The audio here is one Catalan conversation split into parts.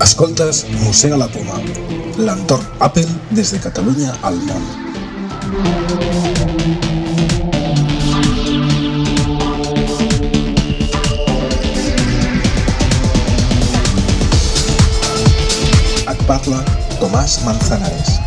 Escoltes Mossega la Poma, l'entorn Apple des de Catalunya al món. Tomás Manzanares.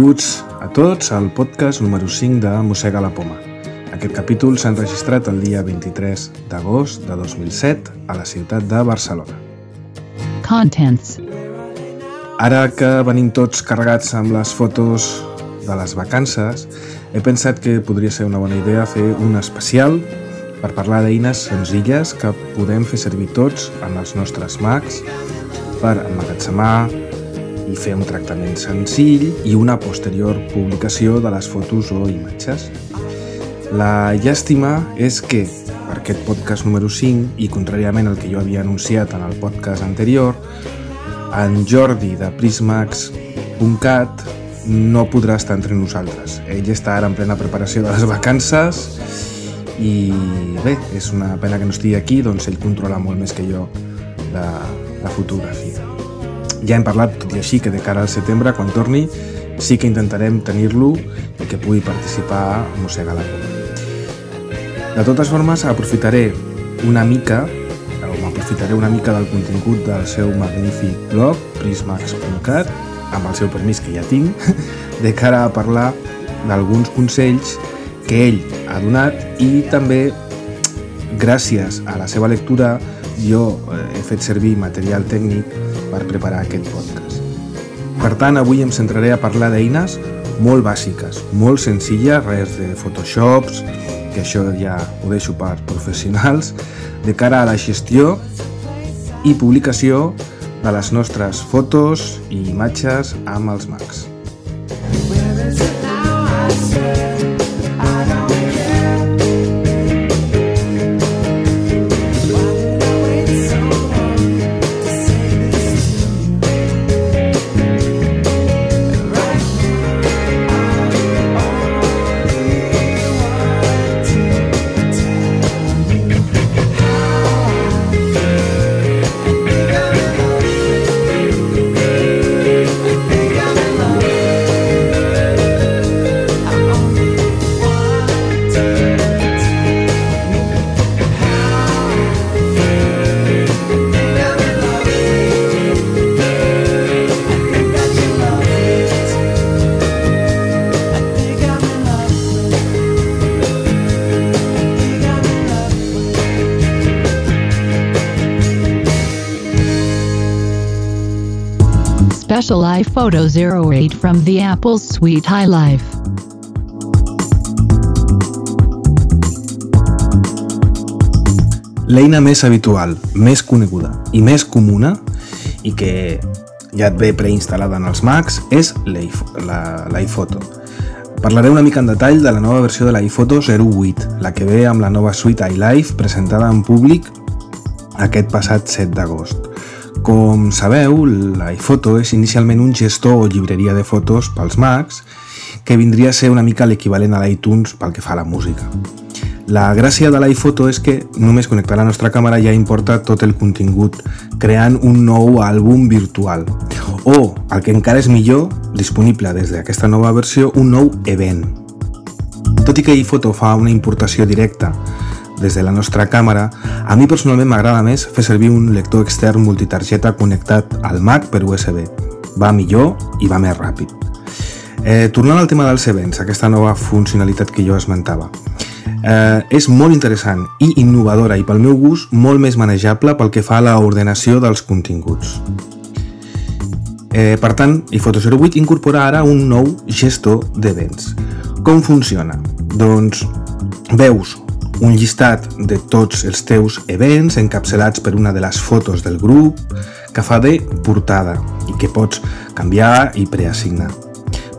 Benvinguts a tots al podcast número 5 de Mossega la Poma. Aquest capítol s'ha enregistrat el dia 23 d'agost de 2007 a la ciutat de Barcelona. Contents. Ara que venim tots carregats amb les fotos de les vacances, he pensat que podria ser una bona idea fer un especial per parlar d'eines senzilles que podem fer servir tots en els nostres Macs per emmagatzemar i fer un tractament senzill i una posterior publicació de les fotos o imatges. La llàstima és que, per aquest podcast número 5, i contràriament al que jo havia anunciat en el podcast anterior, en Jordi de Prismax.cat no podrà estar entre nosaltres. Ell està ara en plena preparació de les vacances i bé, és una pena que no estigui aquí, doncs ell controla molt més que jo la, la fotografia. Ja hem parlat, tot i així, que de cara al setembre, quan torni, sí que intentarem tenir-lo i que pugui participar Mossega la Poma. De totes formes, aprofitaré una mica o m'aprofitaré una mica del contingut del seu magnífic blog, prismax.cat, amb el seu permís que ja tinc, de cara a parlar d'alguns consells que ell ha donat i també, gràcies a la seva lectura, jo eh, he fet servir material tècnic per preparar aquest podcast. Per tant, avui em centraré a parlar d'eines molt bàsiques, molt senzilles, res de Photoshops, que això ja ho deixo per professionals, de cara a la gestió i publicació de les nostres fotos i imatges amb els Macs. Special iPhoto 08 from the Apple's Sweet High Life. L'eina més habitual, més coneguda i més comuna i que ja et ve preinstal·lada en els Macs és l'iPhoto. Parlaré una mica en detall de la nova versió de l'iPhoto 08, la que ve amb la nova suite iLife presentada en públic aquest passat 7 d'agost. Com sabeu, l'iPhoto és inicialment un gestor o llibreria de fotos pels Macs que vindria a ser una mica l'equivalent a l'iTunes pel que fa a la música. La gràcia de l'iPhoto és que només connectar la nostra càmera ja importa tot el contingut, creant un nou àlbum virtual. O, el que encara és millor, disponible des d'aquesta nova versió, un nou event. Tot i que iPhoto fa una importació directa des de la nostra càmera, a mi personalment m'agrada més fer servir un lector extern multitargeta connectat al Mac per USB. Va millor i va més ràpid. Eh, tornant al tema dels events, aquesta nova funcionalitat que jo esmentava. Eh, és molt interessant i innovadora i pel meu gust molt més manejable pel que fa a l'ordenació dels continguts. Eh, per tant, iPhoto 08 incorpora ara un nou gestor d'events. Com funciona? Doncs veus un llistat de tots els teus events encapçalats per una de les fotos del grup que fa de portada i que pots canviar i preassignar.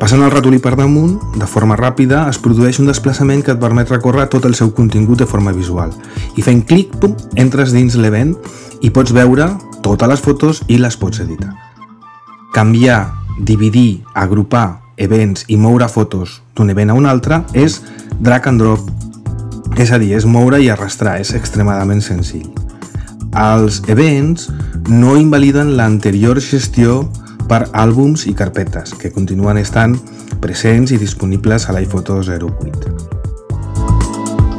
Passant el ratolí per damunt, de forma ràpida, es produeix un desplaçament que et permet recórrer tot el seu contingut de forma visual. I fent clic, pum, entres dins l'event i pots veure totes les fotos i les pots editar. Canviar, dividir, agrupar events i moure fotos d'un event a un altre és drag and drop. És a dir, és moure i arrastrar, és extremadament senzill. Els events no invaliden l'anterior gestió per àlbums i carpetes, que continuen estant presents i disponibles a l'iPhoto 08.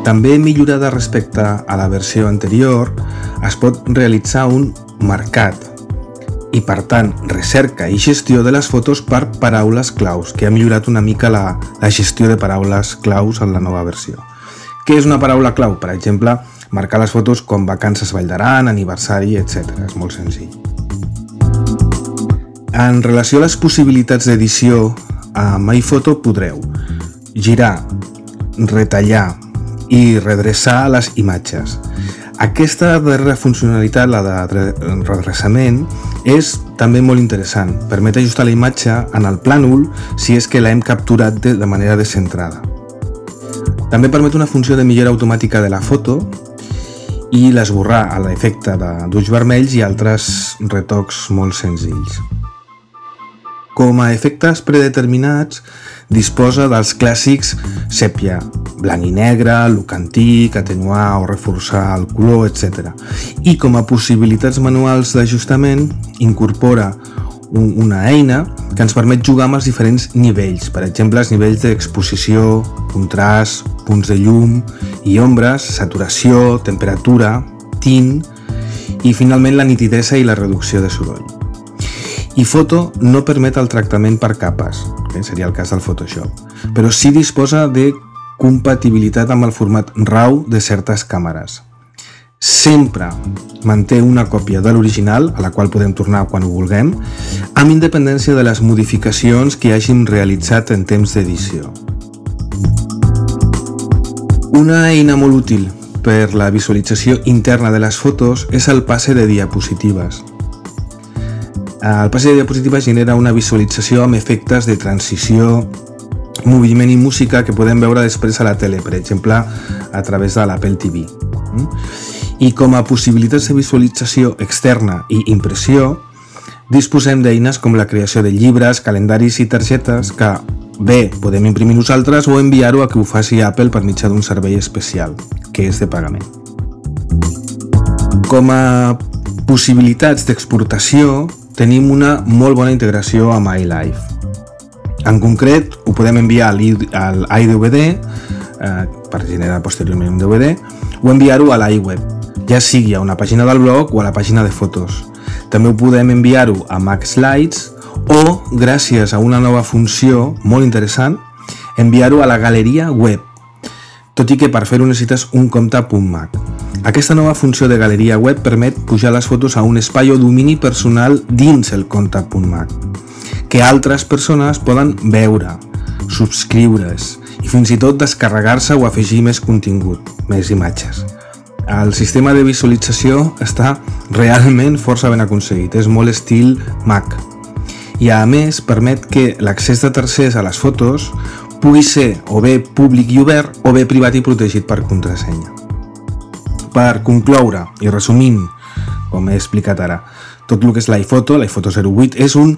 També millorada respecte a la versió anterior, es pot realitzar un mercat i per tant recerca i gestió de les fotos per paraules claus, que ha millorat una mica la, la gestió de paraules claus en la nova versió. Què és una paraula clau? Per exemple, marcar les fotos com vacances Vall d'Aran, aniversari, etc. És molt senzill. En relació a les possibilitats d'edició, amb iPhoto podreu girar, retallar i redreçar les imatges. Aquesta darrera funcionalitat, la de redreçament, és també molt interessant. Permet ajustar la imatge en el plànol si és que l'hem capturat de manera descentrada. També permet una funció de millora automàtica de la foto i l'esborrar a l'efecte d'ulls vermells i altres retocs molt senzills. Com a efectes predeterminats, disposa dels clàssics sèpia, blanc i negre, look antic, atenuar o reforçar el color, etc. I com a possibilitats manuals d'ajustament, incorpora una eina que ens permet jugar amb els diferents nivells, per exemple, els nivells d'exposició, contrast, punts de llum i ombres, saturació, temperatura, tint i finalment la nitidesa i la reducció de soroll. I Foto no permet el tractament per capes, que seria el cas del Photoshop, però sí disposa de compatibilitat amb el format RAW de certes càmeres. Sempre manté una còpia de l'original, a la qual podem tornar quan ho vulguem, amb independència de les modificacions que hàgim realitzat en temps d'edició. Una eina molt útil per la visualització interna de les fotos és el passe de diapositives. El passe de diapositives genera una visualització amb efectes de transició, moviment i música que podem veure després a la tele, per exemple, a través de l'Apple TV. I com a possibilitats de visualització externa i impressió, disposem d'eines com la creació de llibres, calendaris i targetes que bé podem imprimir nosaltres o enviar-ho a que ho faci Apple per mitjà d'un servei especial, que és de pagament. Com a possibilitats d'exportació, tenim una molt bona integració amb iLife. En concret, ho podem enviar al iDVD eh, per generar posteriorment un DVD o enviar-ho a l'iWeb, ja sigui a una pàgina del blog o a la pàgina de fotos. També ho podem enviar-ho a Mac Slides o, gràcies a una nova funció molt interessant, enviar-ho a la galeria web, tot i que per fer-ho necessites un compte .mac. Aquesta nova funció de galeria web permet pujar les fotos a un espai o domini personal dins el compte .mac, que altres persones poden veure, subscriure's i fins i tot descarregar-se o afegir més contingut, més imatges. El sistema de visualització està realment força ben aconseguit, és molt estil Mac. I a més permet que l'accés de tercers a les fotos pugui ser o bé públic i obert o bé privat i protegit per contrasenya. Per concloure i resumint, com he explicat ara, tot el que és l'iPhoto, l'iPhoto 08, és un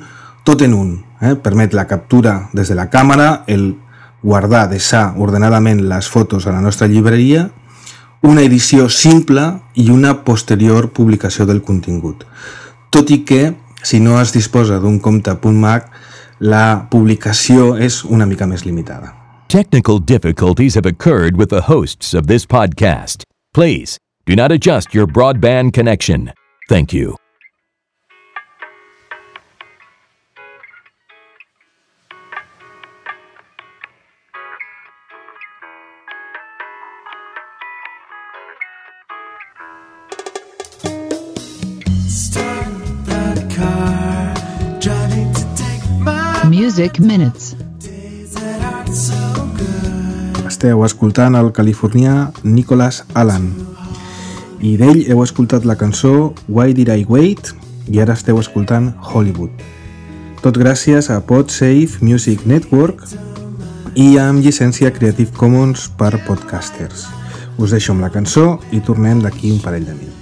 tot en un. Eh? Permet la captura des de la càmera, el guardar, deixar ordenadament les fotos a la nostra llibreria, una edició simple i una posterior publicació del contingut. Tot i que, si no es disposa d'un compte .mac, la publicació és una mica més limitada. Technical difficulties have occurred with the hosts of this podcast. Please do not adjust your broadband connection. Thank you. Music Minutes. Esteu escoltant el californià Nicholas Allen i d'ell heu escoltat la cançó Why Did I Wait i ara esteu escoltant Hollywood. Tot gràcies a PodSafe Music Network i amb llicència Creative Commons per podcasters. Us deixo amb la cançó i tornem d'aquí un parell de minuts.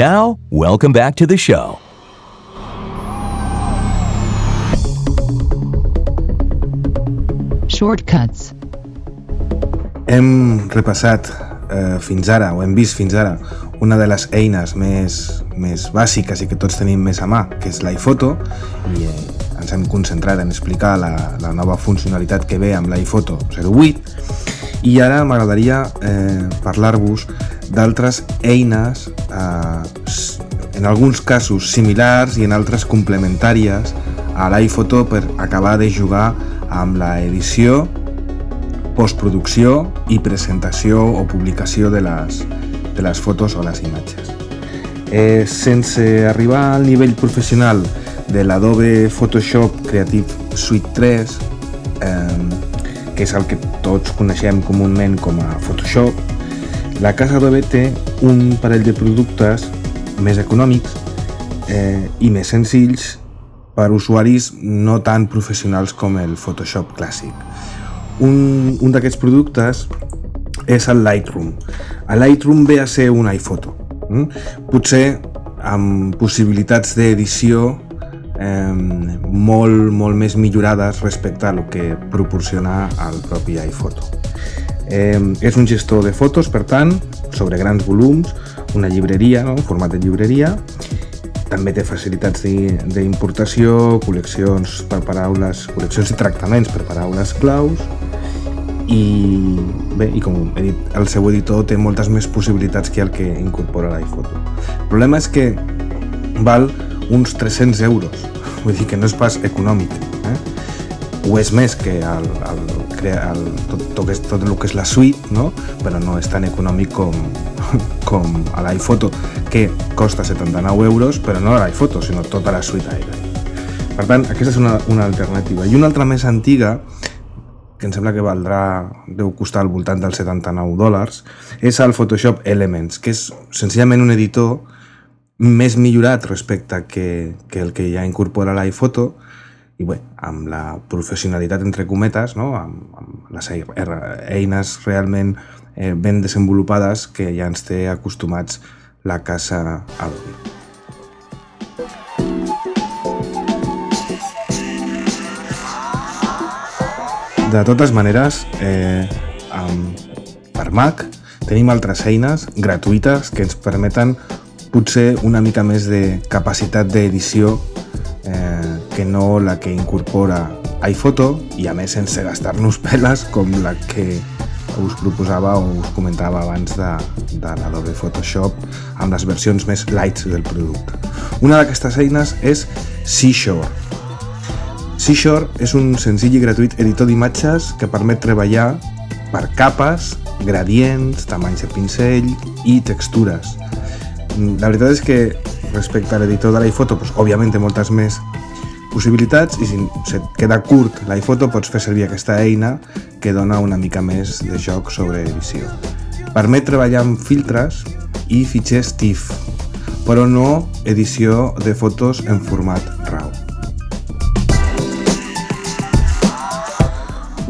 Now, welcome back to the show. Shortcuts. Hem repassat eh, fins ara, o hem vist fins ara, una de les eines més, més bàsiques i que tots tenim més a mà, que és l'iPhoto, i eh, ens hem concentrat en explicar la, la nova funcionalitat que ve amb l'iPhoto 08, i ara m'agradaria eh, parlar-vos d'altres eines, eh, en alguns casos similars i en altres complementàries a l'iPhoto per acabar de jugar amb la edició postproducció i presentació o publicació de les, de les fotos o les imatges. Eh, sense arribar al nivell professional de l'Adobe Photoshop Creative Suite 3, eh, que és el que tots coneixem comúment com a Photoshop, la casa Adobe té un parell de productes més econòmics eh, i més senzills per usuaris no tan professionals com el Photoshop clàssic. Un, un d'aquests productes és el Lightroom. El Lightroom ve a ser un iPhoto. Mm? Potser amb possibilitats d'edició eh, molt, molt més millorades respecte a el que proporciona el propi iPhoto. Eh, és un gestor de fotos, per tant, sobre grans volums, una llibreria, no? format de llibreria, també té facilitats d'im- d'importació, col·leccions per paraules, col·leccions i tractaments per paraules claus i bé, i com he dit, el seu editor té moltes més possibilitats que el que incorpora l'iPhoto. El problema és que val uns 300 euros, vull dir que no és pas econòmic. Eh? Ho és més que el, el el, tot, tot, és- tot el que és la suite, no? però no és tan econòmic com, com a l'iPhoto, que costa 79 euros, però no l'iPhoto, sinó tota la suite iPhone. Per tant, aquesta és una, una alternativa. I una altra més antiga, que em sembla que valdrà, deu costar al voltant dels 79 dòlars, és el Photoshop Elements, que és senzillament un editor més millorat respecte que, que el que ja incorpora l'iPhoto i bé, amb la professionalitat entre cometes, no? amb, amb les er- eines realment eh, ben desenvolupades que ja ens té acostumats la casa Adobe. De totes maneres, eh, amb, per Mac tenim altres eines gratuïtes que ens permeten potser una mica més de capacitat d'edició que no la que incorpora iPhoto i a més sense gastar-nos peles com la que us proposava o us comentava abans de, de l'Adobe Photoshop amb les versions més lights del producte. Una d'aquestes eines és Seashore. Seashore és un senzill i gratuït editor d'imatges que permet treballar per capes, gradients, tamanys de pinzell i textures. Mm, La veritat és que respecte a l'editor de l'iPhoto, doncs, òbviament té moltes més possibilitats i si se't queda curt l'iPhoto pots fer servir aquesta eina que dona una mica més de joc sobre edició. Permet treballar amb filtres i fitxers TIFF, però no edició de fotos en format RAW.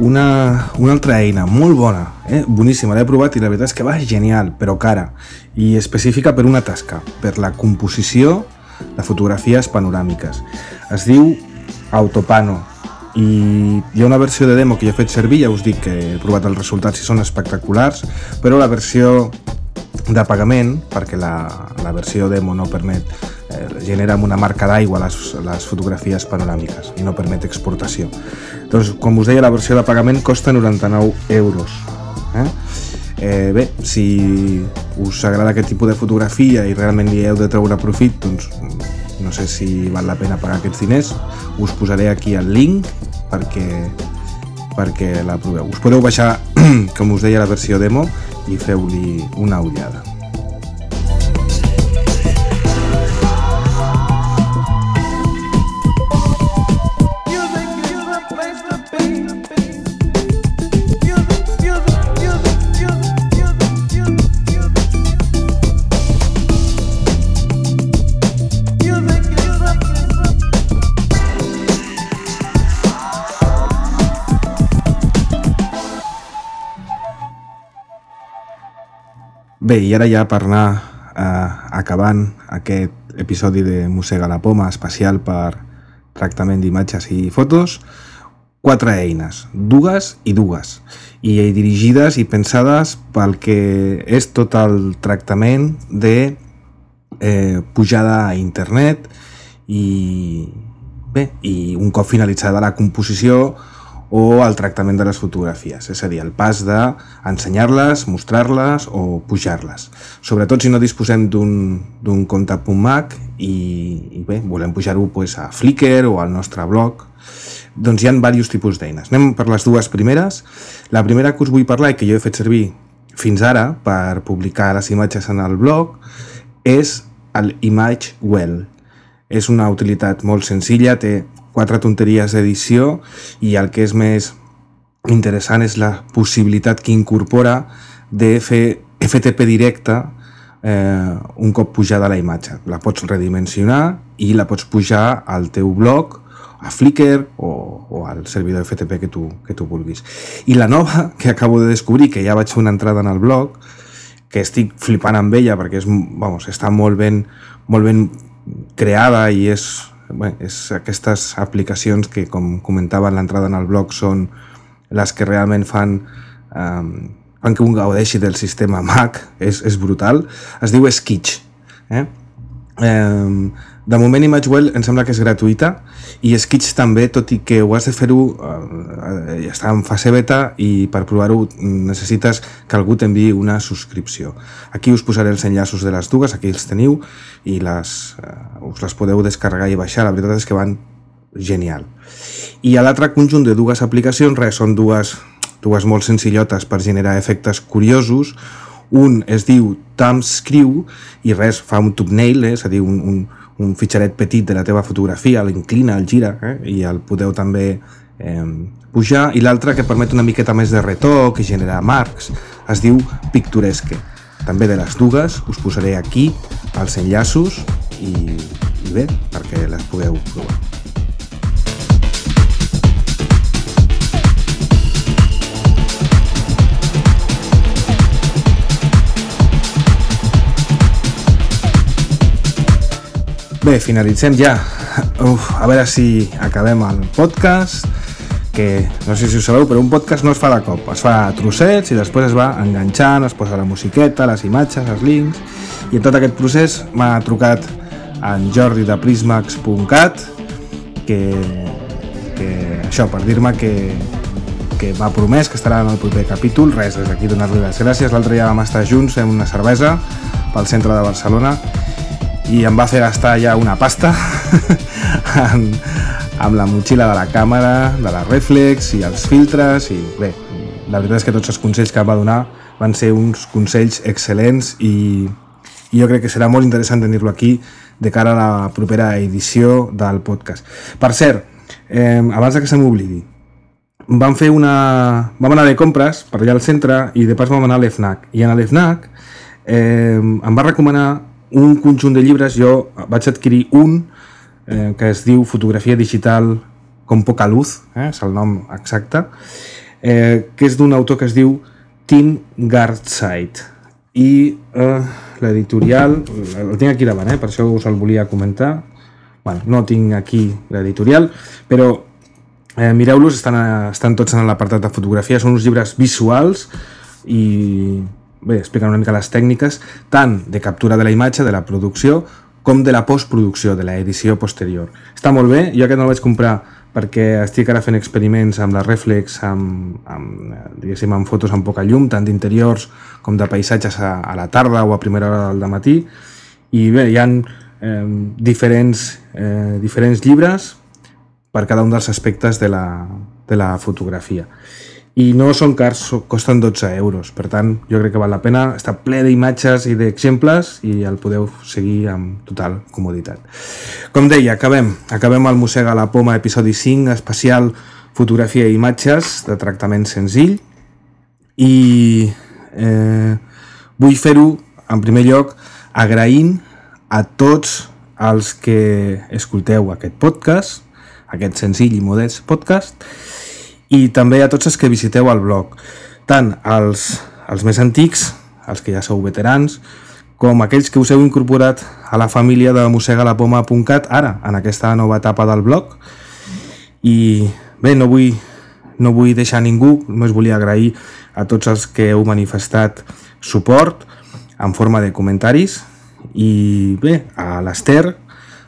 una, una altra eina molt bona, eh? boníssima, l'he provat i la veritat és que va genial, però cara, i específica per una tasca, per la composició de fotografies panoràmiques. Es diu Autopano i hi ha una versió de demo que jo he fet servir, ja us dic que he provat els resultats i són espectaculars, però la versió de pagament, perquè la, la versió demo no permet, eh, genera amb una marca d'aigua les, les fotografies panoràmiques i no permet exportació. Doncs, com us deia, la versió de pagament costa 99 euros. Eh? Eh, bé, si us agrada aquest tipus de fotografia i realment li heu de treure profit, doncs no sé si val la pena pagar aquests diners. Us posaré aquí el link perquè, perquè la proveu. Us podeu baixar, com us deia, la versió demo i feu-li una ullada. Bé, i ara ja per anar eh, acabant aquest episodi de Mossega la Poma especial per tractament d'imatges i fotos, quatre eines, dues i dues, i dirigides i pensades pel que és tot el tractament de eh, pujada a internet i bé, i un cop finalitzada la composició o el tractament de les fotografies, és a dir, el pas d'ensenyar-les, mostrar-les o pujar-les. Sobretot si no disposem d'un compte .mac i, i bé, volem pujar-ho pues, a Flickr o al nostre blog, doncs hi ha diversos tipus d'eines. Anem per les dues primeres. La primera que us vull parlar i que jo he fet servir fins ara per publicar les imatges en el blog és el Image Well. És una utilitat molt senzilla, té quatre tonteries d'edició i el que és més interessant és la possibilitat que incorpora de fer FTP directe eh, un cop pujada la imatge. La pots redimensionar i la pots pujar al teu blog, a Flickr o, o al servidor FTP que tu, que tu vulguis. I la nova, que acabo de descobrir, que ja vaig fer una entrada en el blog, que estic flipant amb ella perquè és, vamos, està molt ben, molt ben creada i és, bé, és aquestes aplicacions que, com comentava en l'entrada en el blog, són les que realment fan, um, fan que un gaudeixi del sistema Mac, és, és brutal. Es diu Skitch. Eh? Um, de moment ImageWell em sembla que és gratuïta i Skitch també, tot i que ho has de fer-ho eh, està en fase beta i per provar-ho necessites que algú t'enviï una subscripció. Aquí us posaré els enllaços de les dues, aquí els teniu i les, eh, us les podeu descarregar i baixar, la veritat és que van genial. I a l'altre conjunt de dues aplicacions, res, són dues dues molt senzillotes per generar efectes curiosos. Un es diu Thumbscrew i res, fa un thumbnail, eh? és a dir, un, un, un fitxaret petit de la teva fotografia, l'inclina, el gira, eh? i el podeu també eh, pujar. I l'altre, que permet una miqueta més de retoc i generar marcs, es diu Picturesque. També de les dues us posaré aquí els enllaços i, i bé, perquè les pugueu provar. Bé, finalitzem ja. Uf, a veure si acabem el podcast, que no sé si ho sabeu, però un podcast no es fa de cop, es fa a trossets i després es va enganxant, es posa la musiqueta, les imatges, els links, i en tot aquest procés m'ha trucat en Jordi de Prismax.cat, que, que això, per dir-me que, que m'ha promès que estarà en el proper capítol, res, des d'aquí donar-li les gràcies, l'altre dia vam estar junts fent una cervesa pel centre de Barcelona i em va fer gastar ja una pasta amb, amb la motxilla de la càmera, de la reflex i els filtres i bé, la veritat és que tots els consells que em va donar van ser uns consells excel·lents i, i jo crec que serà molt interessant tenir-lo aquí de cara a la propera edició del podcast. Per cert, eh, abans que se m'oblidi, vam fer una... vam anar de compres per allà al centre i de pas vam anar a l'EFNAC i en l'EFNAC eh, em va recomanar un conjunt de llibres, jo vaig adquirir un eh, que es diu Fotografia digital com poca luz, eh, és el nom exacte, eh, que és d'un autor que es diu Tim Gartside. I eh, l'editorial, el tinc aquí davant, eh, per això us el volia comentar, bueno, no tinc aquí l'editorial, però eh, mireu-los, estan, estan tots en l'apartat de fotografia, són uns llibres visuals i bé, expliquen una mica les tècniques tant de captura de la imatge, de la producció, com de la postproducció, de l'edició posterior. Està molt bé, jo aquest no el vaig comprar perquè estic ara fent experiments amb la reflex, amb, amb, diguéssim, amb fotos amb poca llum, tant d'interiors com de paisatges a, a la tarda o a primera hora del matí. I bé, hi ha eh, diferents, eh, diferents llibres per cada un dels aspectes de la, de la fotografia i no són cars, costen 12 euros. Per tant jo crec que val la pena. Està ple d'imatges i d'exemples i el podeu seguir amb total comoditat. Com deia, acabem. Acabem el Mossega la Poma episodi 5 especial fotografia i imatges de tractament senzill. I eh, vull fer-ho en primer lloc agraint a tots els que escolteu aquest podcast aquest senzill i modest podcast i també a tots els que visiteu el blog, tant els, els més antics, els que ja sou veterans, com aquells que us heu incorporat a la família de mossegalapoma.cat ara, en aquesta nova etapa del blog. I bé, no vull, no vull deixar ningú, només volia agrair a tots els que heu manifestat suport en forma de comentaris i bé, a l'Ester,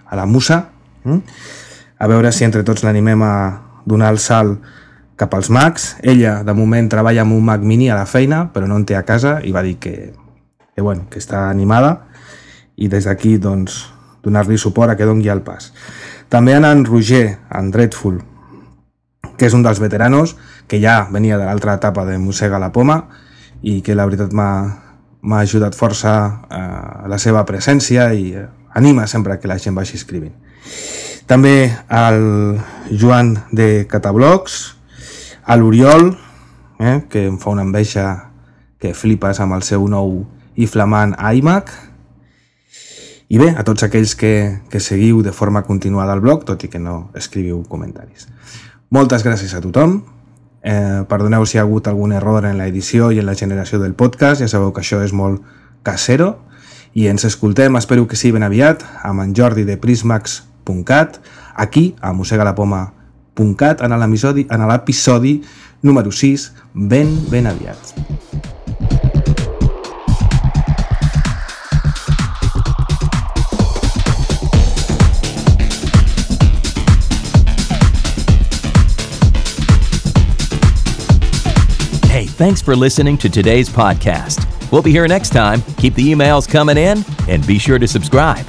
a la Musa, mm? a veure si entre tots l'animem a donar el salt cap als Macs. Ella, de moment, treballa amb un Mac mini a la feina, però no en té a casa i va dir que, que, bueno, que està animada i des d'aquí doncs, donar-li suport a que doni el pas. També en en Roger, en Dreadful, que és un dels veteranos, que ja venia de l'altra etapa de Mossega la Poma i que la veritat m'ha ajudat força eh, la seva presència i eh, anima sempre que la gent vagi escrivint. També al Joan de Catablocs, a l'Oriol, eh, que em fa una enveja que flipes amb el seu nou i flamant iMac, i bé, a tots aquells que, que seguiu de forma continuada el blog, tot i que no escriviu comentaris. Moltes gràcies a tothom. Eh, perdoneu si hi ha hagut algun error en l'edició i en la generació del podcast, ja sabeu que això és molt casero, i ens escoltem, espero que sí, ben aviat, amb en Jordi de Prismax.cat, aquí, a mossegalapoma.cat, en l'episodi en l'episodi número 6, ben, ben aviat. Hey, thanks for listening to today's podcast. We'll be here next time. Keep the emails coming in and be sure to subscribe.